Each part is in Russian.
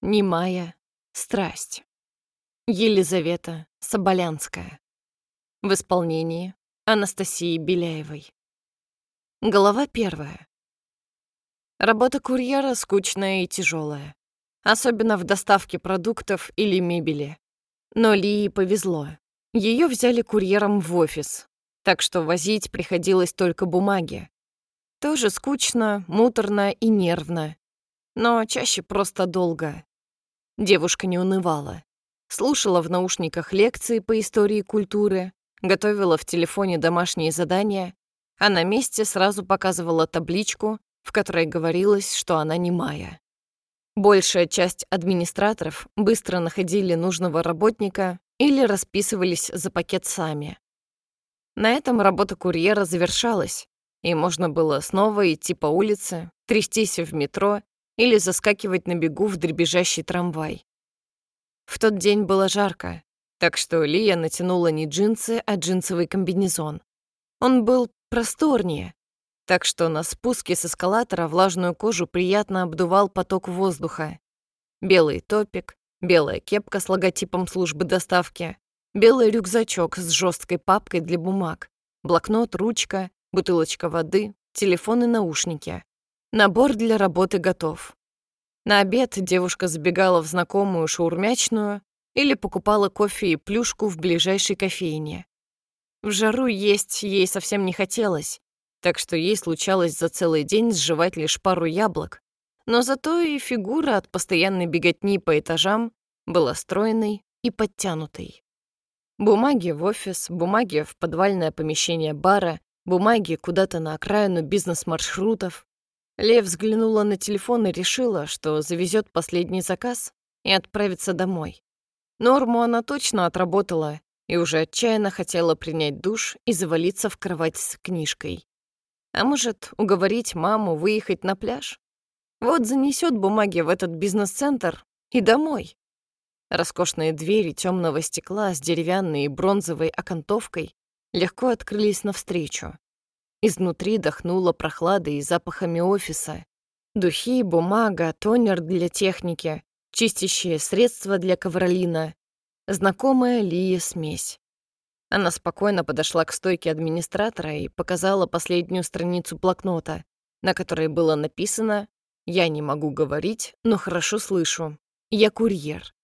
Немая страсть. Елизавета Соболянская. В исполнении Анастасии Беляевой. Глава первая. Работа курьера скучная и тяжелая, особенно в доставке продуктов или мебели. Но Лии повезло. Ее взяли курьером в офис, так что возить приходилось только бумаги. Тоже скучно, муторно и нервно, но чаще просто долго. Девушка не унывала. Слушала в наушниках лекции по истории культуры, готовила в телефоне домашние задания, а на месте сразу показывала табличку, в которой говорилось, что она не Майя. Большая часть администраторов быстро находили нужного работника или расписывались за пакет сами. На этом работа курьера завершалась, и можно было снова идти по улице, трястись в метро или заскакивать на бегу в дребезжащий трамвай. В тот день было жарко, так что Лия натянула не джинсы, а джинсовый комбинезон. Он был просторнее, так что на спуске с эскалатора влажную кожу приятно обдувал поток воздуха. Белый топик, белая кепка с логотипом службы доставки, белый рюкзачок с жесткой папкой для бумаг, блокнот, ручка, бутылочка воды, телефон и наушники. Набор для работы готов. На обед девушка забегала в знакомую шаурмячную или покупала кофе и плюшку в ближайшей кофейне. В жару есть ей совсем не хотелось, так что ей случалось за целый день сживать лишь пару яблок, но зато и фигура от постоянной беготни по этажам была стройной и подтянутой. Бумаги в офис, бумаги в подвальное помещение бара, бумаги куда-то на окраину бизнес-маршрутов, Лев взглянула на телефон и решила, что завезет последний заказ и отправится домой. Норму она точно отработала и уже отчаянно хотела принять душ и завалиться в кровать с книжкой. А может, уговорить маму выехать на пляж? Вот занесет бумаги в этот бизнес-центр и домой. Роскошные двери темного стекла с деревянной и бронзовой окантовкой легко открылись навстречу. Изнутри дохнуло прохладой и запахами офиса. Духи, бумага, тонер для техники, чистящие средства для ковролина. Знакомая Лия смесь. Она спокойно подошла к стойке администратора и показала последнюю страницу блокнота, на которой было написано «Я не могу говорить, но хорошо слышу. Я курьер».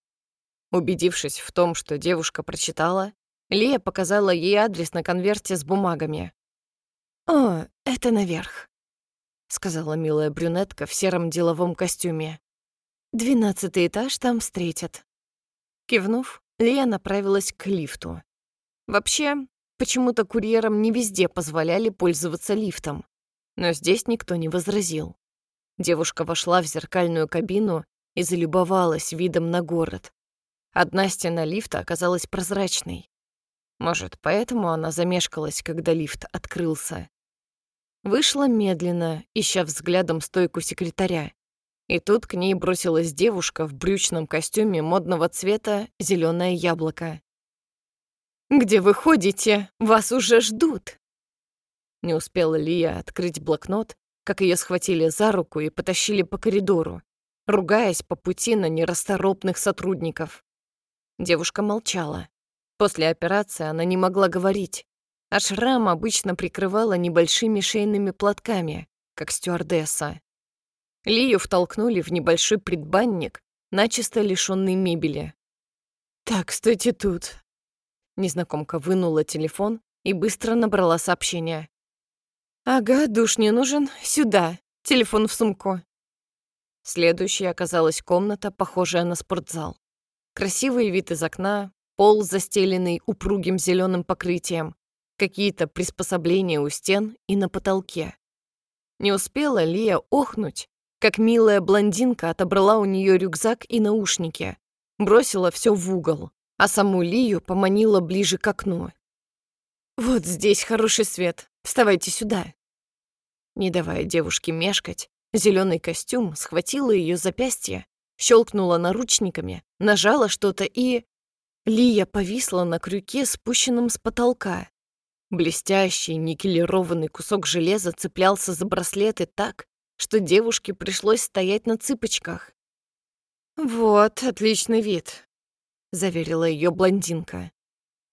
Убедившись в том, что девушка прочитала, Лия показала ей адрес на конверте с бумагами. «О, это наверх», — сказала милая брюнетка в сером деловом костюме. «Двенадцатый этаж там встретят». Кивнув, Лия направилась к лифту. Вообще, почему-то курьерам не везде позволяли пользоваться лифтом, но здесь никто не возразил. Девушка вошла в зеркальную кабину и залюбовалась видом на город. Одна стена лифта оказалась прозрачной. Может, поэтому она замешкалась, когда лифт открылся. Вышла медленно, ища взглядом стойку секретаря. И тут к ней бросилась девушка в брючном костюме модного цвета зеленое яблоко. «Где вы ходите? Вас уже ждут!» Не успела Лия открыть блокнот, как ее схватили за руку и потащили по коридору, ругаясь по пути на нерасторопных сотрудников. Девушка молчала. После операции она не могла говорить, а шрам обычно прикрывала небольшими шейными платками, как стюардесса. Лию втолкнули в небольшой предбанник, начисто лишённый мебели. «Так, стойте тут». Незнакомка вынула телефон и быстро набрала сообщение. «Ага, душ не нужен. Сюда. Телефон в сумку». Следующей оказалась комната, похожая на спортзал. Красивый вид из окна, пол, застеленный упругим зеленым покрытием, какие-то приспособления у стен и на потолке. Не успела Лия охнуть, как милая блондинка отобрала у нее рюкзак и наушники, бросила все в угол, а саму Лию поманила ближе к окну. «Вот здесь хороший свет, вставайте сюда». Не давая девушке мешкать, зеленый костюм схватила ее запястье, щелкнула наручниками, нажала что-то и... Лия повисла на крюке, спущенном с потолка. Блестящий никелированный кусок железа цеплялся за браслеты так, что девушке пришлось стоять на цыпочках. «Вот, отличный вид», — заверила ее блондинка.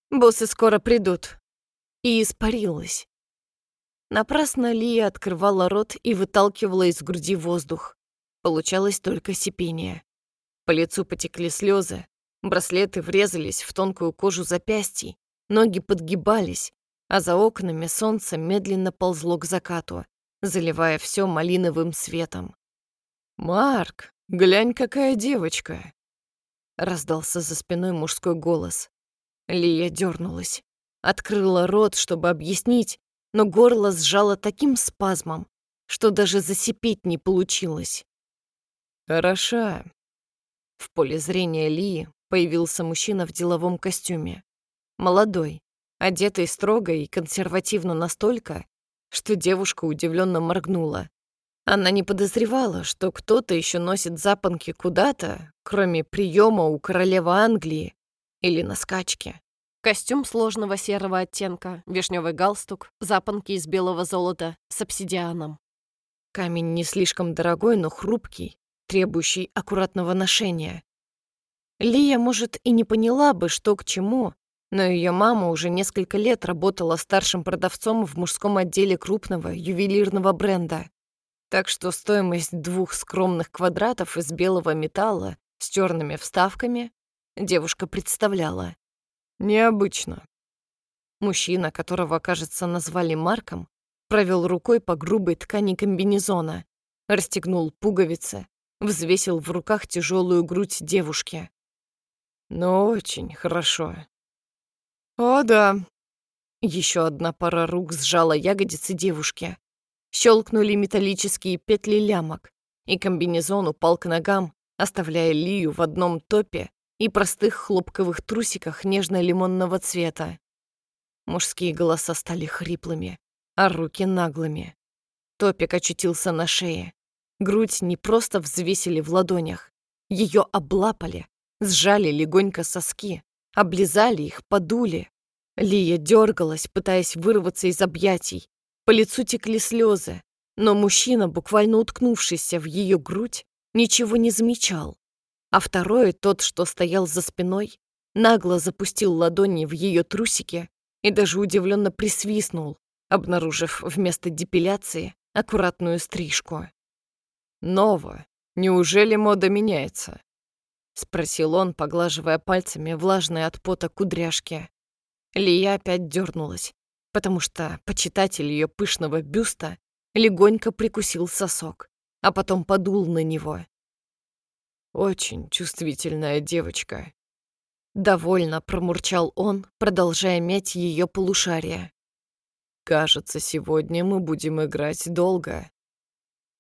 «Боссы скоро придут». И испарилась. Напрасно Лия открывала рот и выталкивала из груди воздух. Получалось только сипение. По лицу потекли слезы, браслеты врезались в тонкую кожу запястий, ноги подгибались, а за окнами солнце медленно ползло к закату, заливая все малиновым светом. «Марк, глянь, какая девочка!» Раздался за спиной мужской голос. Лия дернулась, открыла рот, чтобы объяснить, но горло сжало таким спазмом, что даже засипеть не получилось. «Хороша». В поле зрения Лии появился мужчина в деловом костюме. Молодой, одетый строго и консервативно настолько, что девушка удивленно моргнула. Она не подозревала, что кто-то еще носит запонки куда-то, кроме приема у королевы Англии или на скачке. Костюм сложного серого оттенка, вишневый галстук, запонки из белого золота с обсидианом. Камень не слишком дорогой, но хрупкий, требующий аккуратного ношения. Лия, может, и не поняла бы, что к чему, но ее мама уже несколько лет работала старшим продавцом в мужском отделе крупного ювелирного бренда. Так что стоимость двух скромных квадратов из белого металла с черными вставками девушка представляла. Необычно. Мужчина, которого, кажется, назвали Марком, провел рукой по грубой ткани комбинезона, расстегнул пуговицы, взвесил в руках тяжелую грудь девушки. Но «Ну, очень хорошо. «О, да». Еще одна пара рук сжала ягодицы девушки. Щелкнули металлические петли лямок, и комбинезон упал к ногам, оставляя Лию в одном топе и простых хлопковых трусиках нежно-лимонного цвета. Мужские голоса стали хриплыми, а руки наглыми. Топик очутился на шее. Грудь не просто взвесили в ладонях, ее облапали, сжали легонько соски, облизали их, подули. Лия дергалась, пытаясь вырваться из объятий. По лицу текли слезы, но мужчина, буквально уткнувшийся в ее грудь, ничего не замечал. А второй, тот, что стоял за спиной, нагло запустил ладони в ее трусики и даже удивленно присвистнул, обнаружив вместо депиляции аккуратную стрижку. «Ново, неужели мода меняется?» — спросил он, поглаживая пальцами влажные от пота кудряшки. Лия опять дернулась, потому что почитатель ее пышного бюста легонько прикусил сосок, а потом подул на него. «Очень чувствительная девочка», — довольно промурчал он, продолжая мять ее полушария. «Кажется, сегодня мы будем играть долго».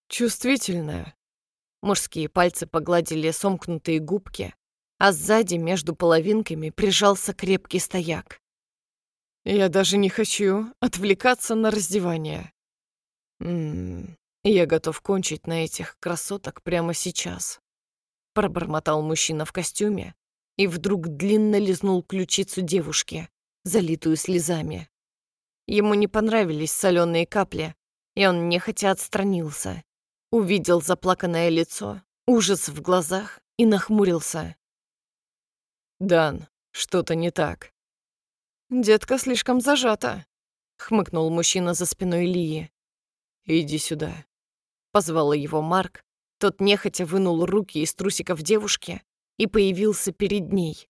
«Чувствительная», Мужские пальцы погладили сомкнутые губки, а сзади между половинками прижался крепкий стояк. «Я даже не хочу отвлекаться на раздевание. Ммм, я готов кончить на этих красоток прямо сейчас», пробормотал мужчина в костюме и вдруг длинно лизнул ключицу девушки, залитую слезами. Ему не понравились соленые капли, и он нехотя отстранился. Увидел заплаканное лицо, ужас в глазах и нахмурился. «Дан, что-то не так». «Детка слишком зажата», — хмыкнул мужчина за спиной Лии. «Иди сюда», — позвал его Марк. Тот нехотя вынул руки из трусиков девушки и появился перед ней.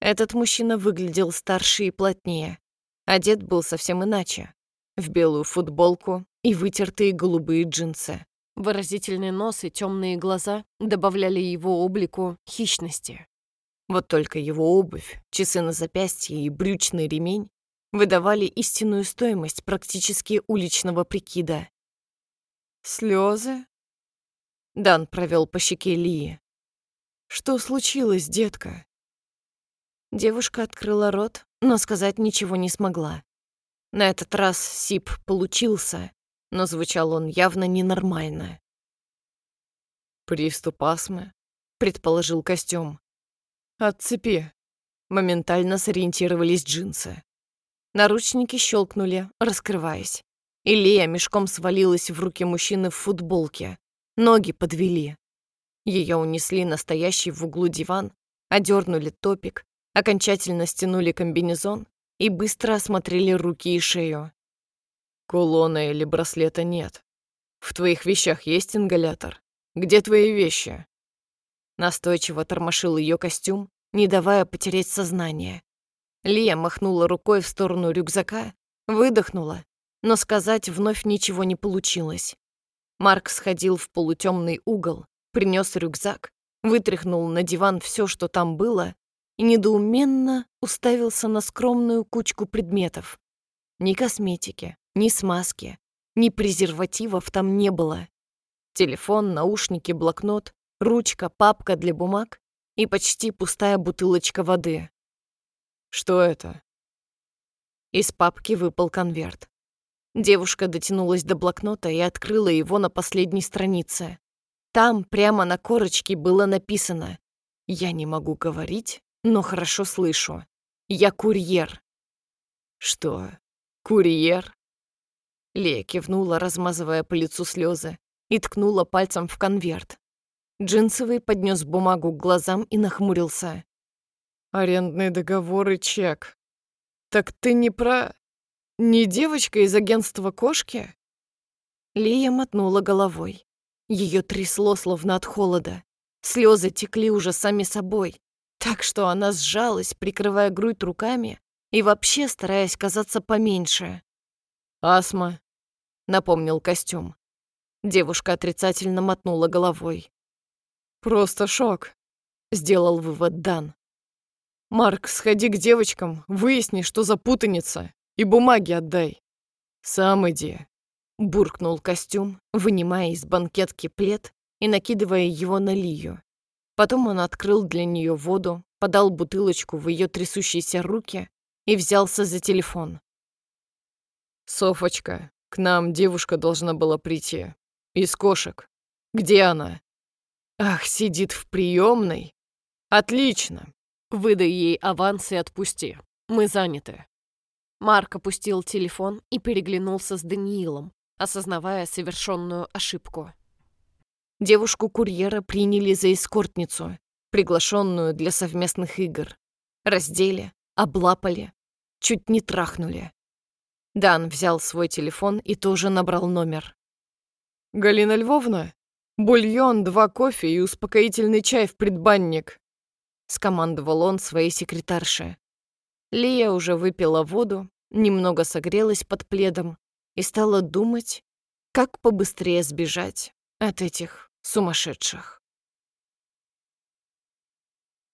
Этот мужчина выглядел старше и плотнее. Одет был совсем иначе. В белую футболку и вытертые голубые джинсы. Выразительный нос и темные глаза добавляли его облику хищности. Вот только его обувь, часы на запястье и брючный ремень выдавали истинную стоимость практически уличного прикида. «Слезы?» Дан провел по щеке Лии. «Что случилось, детка?» Девушка открыла рот, но сказать ничего не смогла. На этот раз сип получился, но звучал он явно ненормально. «Приступ астмы», — предположил костюм. «Отцепи». Моментально сориентировались джинсы. Наручники щелкнули, раскрываясь. И Лея мешком свалилась в руки мужчины в футболке. Ноги подвели. Ее унесли настоящий в углу диван, одернули топик, окончательно стянули комбинезон и быстро осмотрели руки и шею. Кулона или браслета нет. В твоих вещах есть ингалятор? Где твои вещи? Настойчиво тормошил ее костюм, не давая потерять сознание. Лия махнула рукой в сторону рюкзака, выдохнула, но сказать вновь ничего не получилось. Марк сходил в полутемный угол, принес рюкзак, вытряхнул на диван все, что там было, и недоуменно уставился на скромную кучку предметов. Ни косметики, ни смазки, ни презервативов там не было. Телефон, наушники, блокнот, ручка, папка для бумаг и почти пустая бутылочка воды. Что это? Из папки выпал конверт. Девушка дотянулась до блокнота и открыла его на последней странице. Там прямо на корочке было написано «Я не могу говорить, но хорошо слышу. Я курьер». «Что? Курьер?» Лея кивнула, размазывая по лицу слезы, и ткнула пальцем в конверт. Джинсовый поднес бумагу к глазам и нахмурился. «Арендный договор и чек. Так ты не про... не девочка из агентства кошки?» Лия мотнула головой. Ее трясло, словно от холода. Слезы текли уже сами собой, так что она сжалась, прикрывая грудь руками и вообще стараясь казаться поменьше. «Астма», — напомнил костюм. Девушка отрицательно мотнула головой. «Просто шок», — сделал вывод Дан. «Марк, сходи к девочкам, выясни, что за путаница, и бумаги отдай». «Сам иди», — буркнул костюм, вынимая из банкетки плед и накидывая его на Лию. Потом он открыл для нее воду, подал бутылочку в ее трясущиеся руки и взялся за телефон. «Софочка, к нам девушка должна была прийти. Из кошек. Где она?» «Ах, сидит в приемной. Отлично. Выдай ей аванс и отпусти. Мы заняты». Марк опустил телефон и переглянулся с Даниилом, осознавая совершенную ошибку. Девушку-курьера приняли за эскортницу, приглашенную для совместных игр. Раздели, облапали, чуть не трахнули. Дан взял свой телефон и тоже набрал номер. «Галина Львовна, бульон, два кофе и успокоительный чай в предбанник», скомандовал он своей секретарше. Лия уже выпила воду, немного согрелась под пледом и стала думать, как побыстрее сбежать от этих сумасшедших.